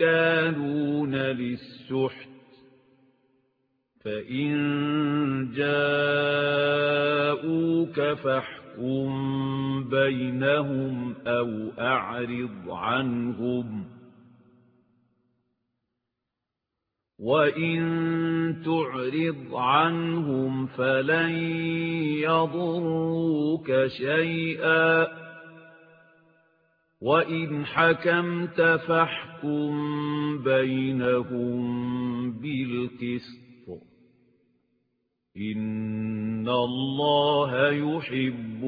كانون للسحت فإن جاءوك فاحكم بينهم أو أعرض عنهم. وإن تعرض عنهم فلن يضروك شيئا. وإن حكمت فاحكم بينهم بالقسط إن الله يحب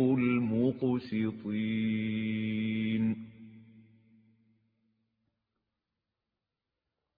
المقسطين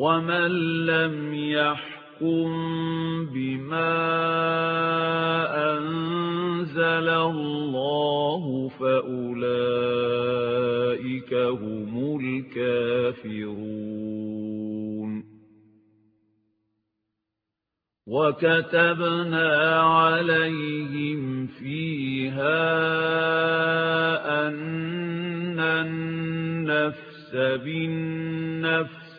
ومن لم يحكم بما أنزل الله فأولئك هم الكافرون وكتبنا عليهم فيها أن النفس بالنفس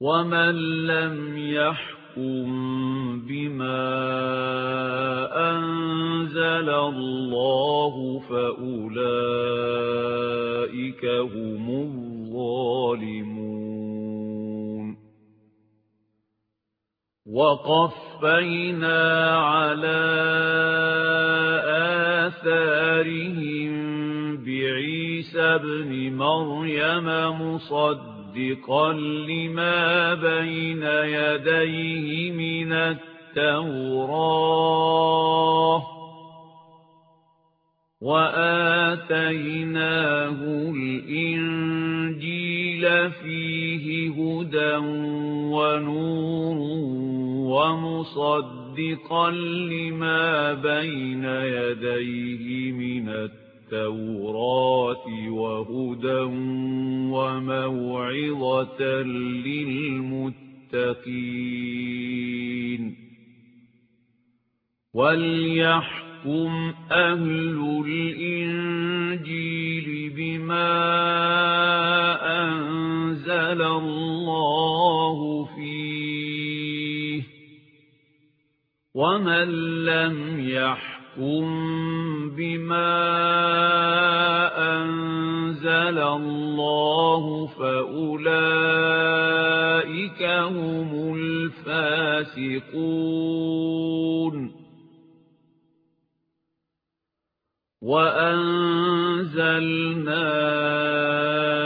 ومن لم يحكم بما أنزل الله فأولئك هم الظالمون وقفينا على آثارهم بعيسى ابن مريم مصدقا لما بين يديه من التوراة وآتيناه الإنجيل فيه هدى ونور ومصدقا لما بين يديه من التوراة وهدى وموعظة للمتقين. وليحكم أهل الإنجيل بما أنزل الله فيه ومن لم يحكم بما أنزل الله فأولئك هم الفاسقون. وأنزلنا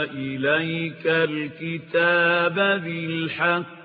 إليك الكتاب بالحق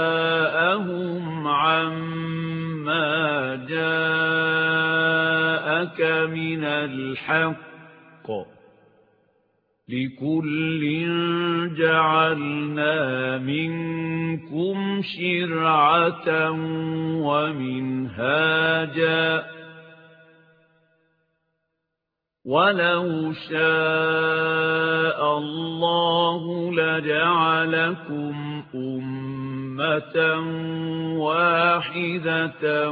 جاءك من الحق. لكل جعلنا منكم شرعة ومنهاجا. ولو شاء الله لجعلكم أمة واحدة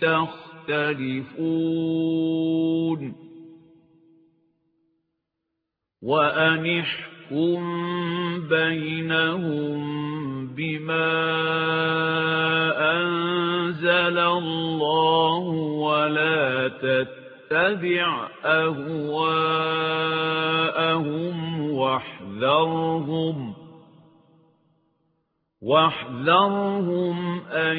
تختلفون وأنحكم بينهم بما أنزل الله ولا تتبع أهواءهم واحذرهم واحذرهم أن